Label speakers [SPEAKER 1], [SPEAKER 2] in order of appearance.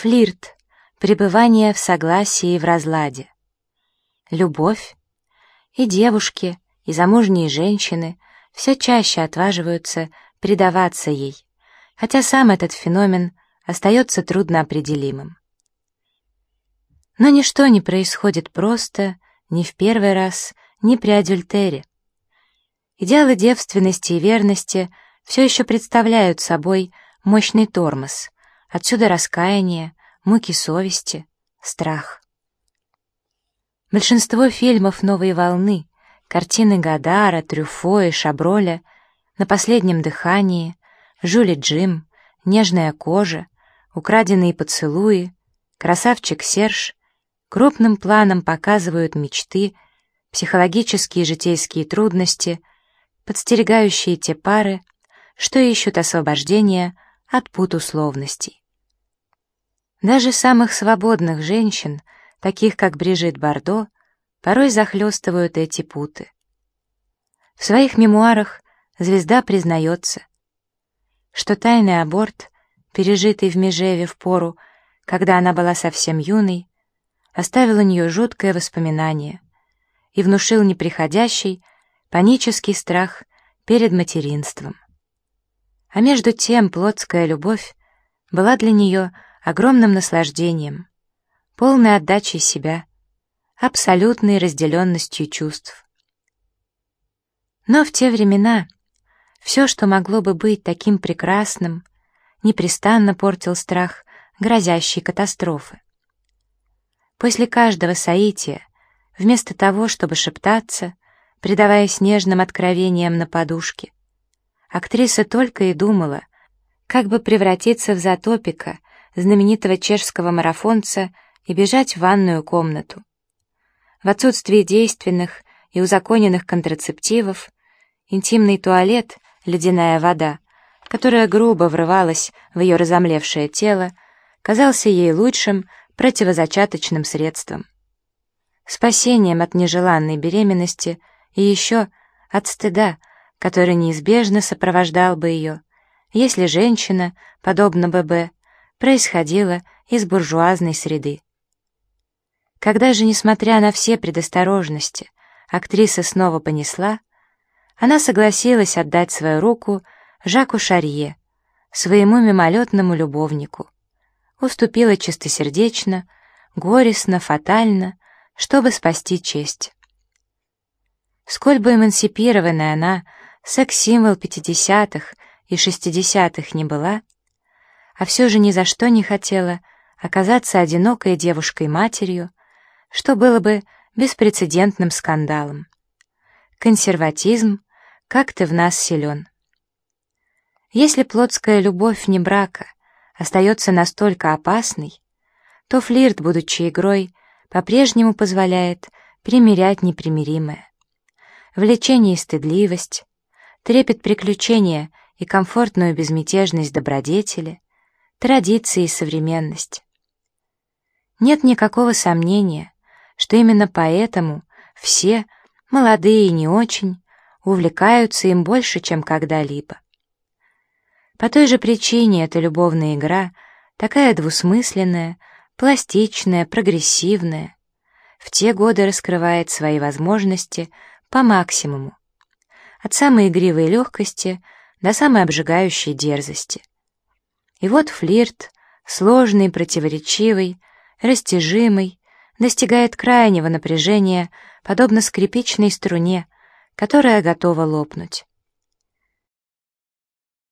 [SPEAKER 1] Флирт, пребывание в согласии и в разладе. Любовь. И девушки, и замужние женщины все чаще отваживаются предаваться ей, хотя сам этот феномен остается трудноопределимым. Но ничто не происходит просто, ни в первый раз, ни при адюльтере. Идеалы девственности и верности все еще представляют собой мощный тормоз, отсюда раскаяние, муки совести, страх. Большинство фильмов новой волны, картины Гадара, Трюфо и Шаброля, «На последнем дыхании», «Жюли Джим», «Нежная кожа», «Украденные поцелуи», «Красавчик Серж» крупным планом показывают мечты, психологические и житейские трудности, подстерегающие те пары, что ищут освобождения от пут условностей. Даже самых свободных женщин, таких как Брижит Бардо, порой захлестывают эти путы. В своих мемуарах звезда признается, что тайный аборт, пережитый в Межеве в пору, когда она была совсем юной, оставил у нее жуткое воспоминание и внушил неприходящий, панический страх перед материнством. А между тем плотская любовь была для нее огромным наслаждением, полной отдачей себя, абсолютной разделенностью чувств. Но в те времена все, что могло бы быть таким прекрасным, непрестанно портил страх грозящей катастрофы. После каждого соития, вместо того, чтобы шептаться, предаваясь нежным откровениям на подушке, актриса только и думала, как бы превратиться в затопика, знаменитого чешского марафонца, и бежать в ванную комнату. В отсутствии действенных и узаконенных контрацептивов интимный туалет, ледяная вода, которая грубо врывалась в ее разомлевшее тело, казался ей лучшим противозачаточным средством. Спасением от нежеланной беременности и еще от стыда, который неизбежно сопровождал бы ее, если женщина, подобно ББ, происходила из буржуазной среды. Когда же, несмотря на все предосторожности, актриса снова понесла, она согласилась отдать свою руку Жаку Шарье, своему мимолетному любовнику, уступила чистосердечно, горестно, фатально, чтобы спасти честь. Сколь бы эмансипированная она, секс-символ пятидесятых и шестидесятых не была, а все же ни за что не хотела оказаться одинокой девушкой-матерью, что было бы беспрецедентным скандалом. Консерватизм как-то в нас силен. Если плотская любовь не брака остается настолько опасной, то флирт, будучи игрой, по-прежнему позволяет примирять непримиримое. Влечение и стыдливость, трепет приключения и комфортную безмятежность добродетели — традиции и современность. Нет никакого сомнения, что именно поэтому все, молодые и не очень, увлекаются им больше, чем когда-либо. По той же причине эта любовная игра такая двусмысленная, пластичная, прогрессивная, в те годы раскрывает свои возможности по максимуму, от самой игривой легкости до самой обжигающей дерзости. И вот флирт, сложный, противоречивый, растяжимый, достигает крайнего напряжения, подобно скрипичной струне, которая готова лопнуть.